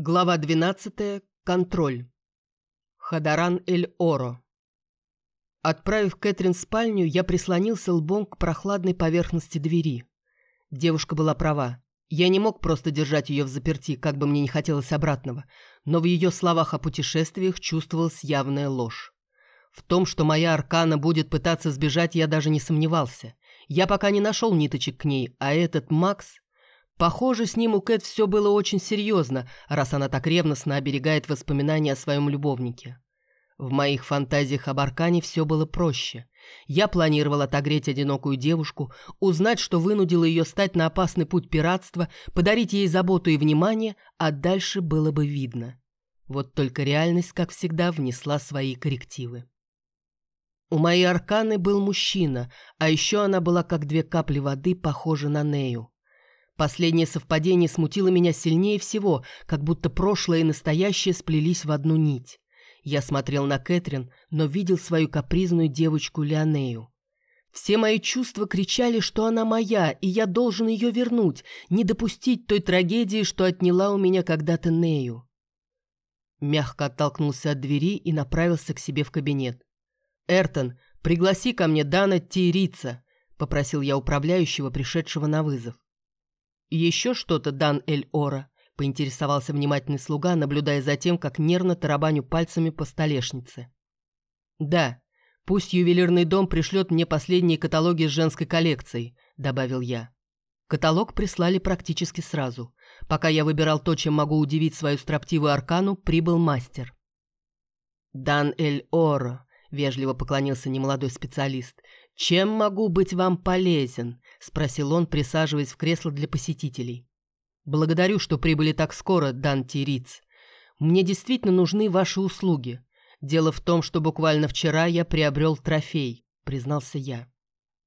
Глава 12. Контроль. Хадаран Эль-Оро. Отправив Кэтрин в спальню, я прислонился лбом к прохладной поверхности двери. Девушка была права. Я не мог просто держать ее в заперти, как бы мне не хотелось обратного, но в ее словах о путешествиях чувствовалась явная ложь. В том, что моя Аркана будет пытаться сбежать, я даже не сомневался. Я пока не нашел ниточек к ней, а этот Макс Похоже, с ним у Кэт все было очень серьезно, раз она так ревностно оберегает воспоминания о своем любовнике. В моих фантазиях об Аркане все было проще. Я планировал отогреть одинокую девушку, узнать, что вынудило ее стать на опасный путь пиратства, подарить ей заботу и внимание, а дальше было бы видно. Вот только реальность, как всегда, внесла свои коррективы. У моей Арканы был мужчина, а еще она была как две капли воды, похожа на Нею. Последнее совпадение смутило меня сильнее всего, как будто прошлое и настоящее сплелись в одну нить. Я смотрел на Кэтрин, но видел свою капризную девочку Леонею. Все мои чувства кричали, что она моя, и я должен ее вернуть, не допустить той трагедии, что отняла у меня когда-то Нею. Мягко оттолкнулся от двери и направился к себе в кабинет. «Эртон, пригласи ко мне Дана Тирица», — попросил я управляющего, пришедшего на вызов. «Еще что-то, Дан Эль-Ора?» – поинтересовался внимательный слуга, наблюдая за тем, как нервно тарабаню пальцами по столешнице. «Да, пусть ювелирный дом пришлет мне последние каталоги с женской коллекцией», – добавил я. Каталог прислали практически сразу. Пока я выбирал то, чем могу удивить свою строптивую аркану, прибыл мастер. «Дан Эль-Оро», — вежливо поклонился немолодой специалист, — «чем могу быть вам полезен?» — спросил он, присаживаясь в кресло для посетителей. «Благодарю, что прибыли так скоро, Данти Риц. Мне действительно нужны ваши услуги. Дело в том, что буквально вчера я приобрел трофей», — признался я.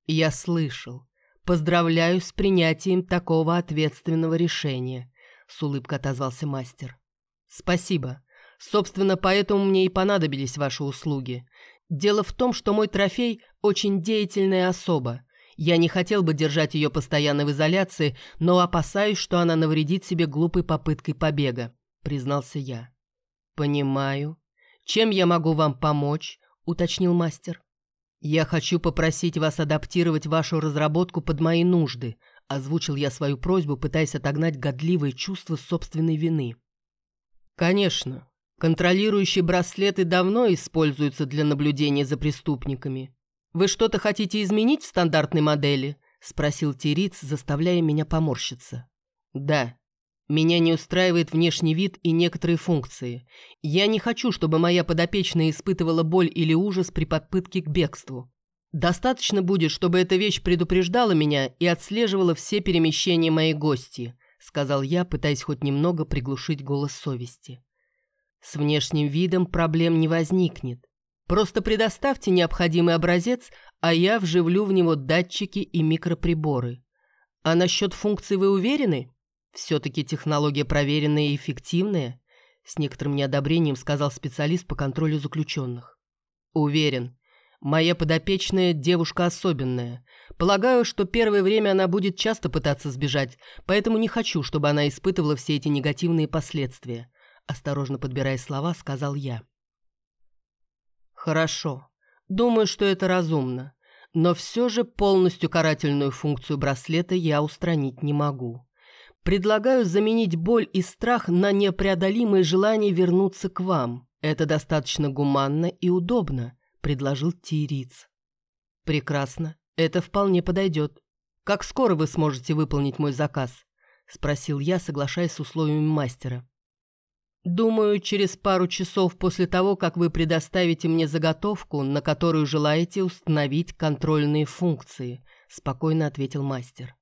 «Я слышал. Поздравляю с принятием такого ответственного решения», — с улыбкой отозвался мастер. «Спасибо. Собственно, поэтому мне и понадобились ваши услуги. Дело в том, что мой трофей — очень деятельная особа. Я не хотел бы держать ее постоянно в изоляции, но опасаюсь, что она навредит себе глупой попыткой побега», — признался я. «Понимаю. Чем я могу вам помочь?» — уточнил мастер. «Я хочу попросить вас адаптировать вашу разработку под мои нужды», — озвучил я свою просьбу, пытаясь отогнать годливые чувства собственной вины. «Конечно. Контролирующие браслеты давно используются для наблюдения за преступниками. «Вы что-то хотите изменить в стандартной модели?» – спросил Териц, заставляя меня поморщиться. «Да. Меня не устраивает внешний вид и некоторые функции. Я не хочу, чтобы моя подопечная испытывала боль или ужас при попытке к бегству. Достаточно будет, чтобы эта вещь предупреждала меня и отслеживала все перемещения моей гости», – сказал я, пытаясь хоть немного приглушить голос совести. «С внешним видом проблем не возникнет. Просто предоставьте необходимый образец, а я вживлю в него датчики и микроприборы. А насчет функций вы уверены? Все-таки технология проверенная и эффективная, с некоторым неодобрением сказал специалист по контролю заключенных. Уверен. Моя подопечная девушка особенная. Полагаю, что первое время она будет часто пытаться сбежать, поэтому не хочу, чтобы она испытывала все эти негативные последствия. Осторожно подбирая слова, сказал я. Хорошо. Думаю, что это разумно. Но все же полностью карательную функцию браслета я устранить не могу. Предлагаю заменить боль и страх на непреодолимое желание вернуться к вам. Это достаточно гуманно и удобно, предложил Тириц. Прекрасно. Это вполне подойдет. Как скоро вы сможете выполнить мой заказ? Спросил я, соглашаясь с условиями мастера. Думаю, через пару часов после того, как вы предоставите мне заготовку, на которую желаете установить контрольные функции, спокойно ответил мастер.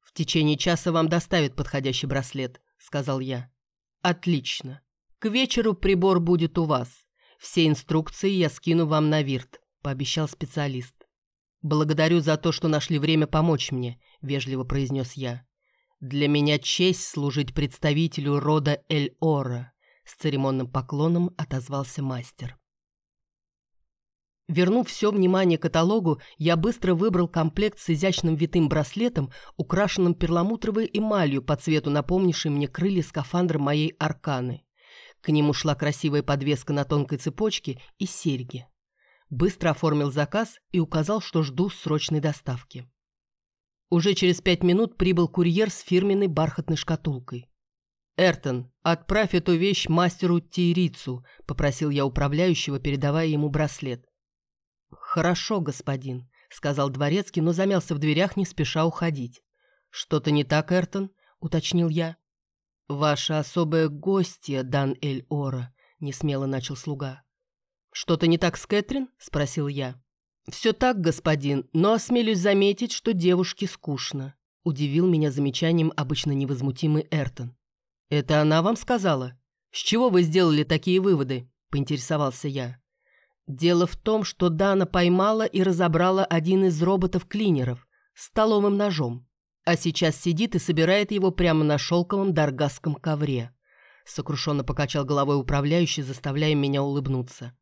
В течение часа вам доставят подходящий браслет, сказал я. Отлично. К вечеру прибор будет у вас. Все инструкции я скину вам на вирт, пообещал специалист. Благодарю за то, что нашли время помочь мне, вежливо произнес я. «Для меня честь служить представителю рода Эль-Ора», — с церемонным поклоном отозвался мастер. Вернув все внимание каталогу, я быстро выбрал комплект с изящным витым браслетом, украшенным перламутровой эмалью по цвету, напомнившей мне крылья скафандра моей арканы. К нему шла красивая подвеска на тонкой цепочке и серьги. Быстро оформил заказ и указал, что жду срочной доставки. Уже через пять минут прибыл курьер с фирменной бархатной шкатулкой. «Эртон, отправь эту вещь мастеру Тирицу», — попросил я управляющего, передавая ему браслет. «Хорошо, господин», — сказал дворецкий, но замялся в дверях, не спеша уходить. «Что-то не так, Эртон?» — уточнил я. «Ваша особая гостья, Дан Эль-Ора», — несмело начал слуга. «Что-то не так с Кэтрин?» — спросил я. «Все так, господин, но осмелюсь заметить, что девушке скучно», — удивил меня замечанием обычно невозмутимый Эртон. «Это она вам сказала? С чего вы сделали такие выводы?» — поинтересовался я. Дело в том, что Дана поймала и разобрала один из роботов-клинеров столовым ножом, а сейчас сидит и собирает его прямо на шелковом даргасском ковре. Сокрушенно покачал головой управляющий, заставляя меня улыбнуться.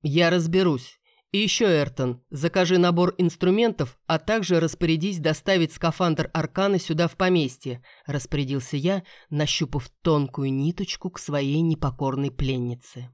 «Я разберусь. И еще, Эртон, закажи набор инструментов, а также распорядись доставить скафандр Арканы сюда в поместье», распорядился я, нащупав тонкую ниточку к своей непокорной пленнице.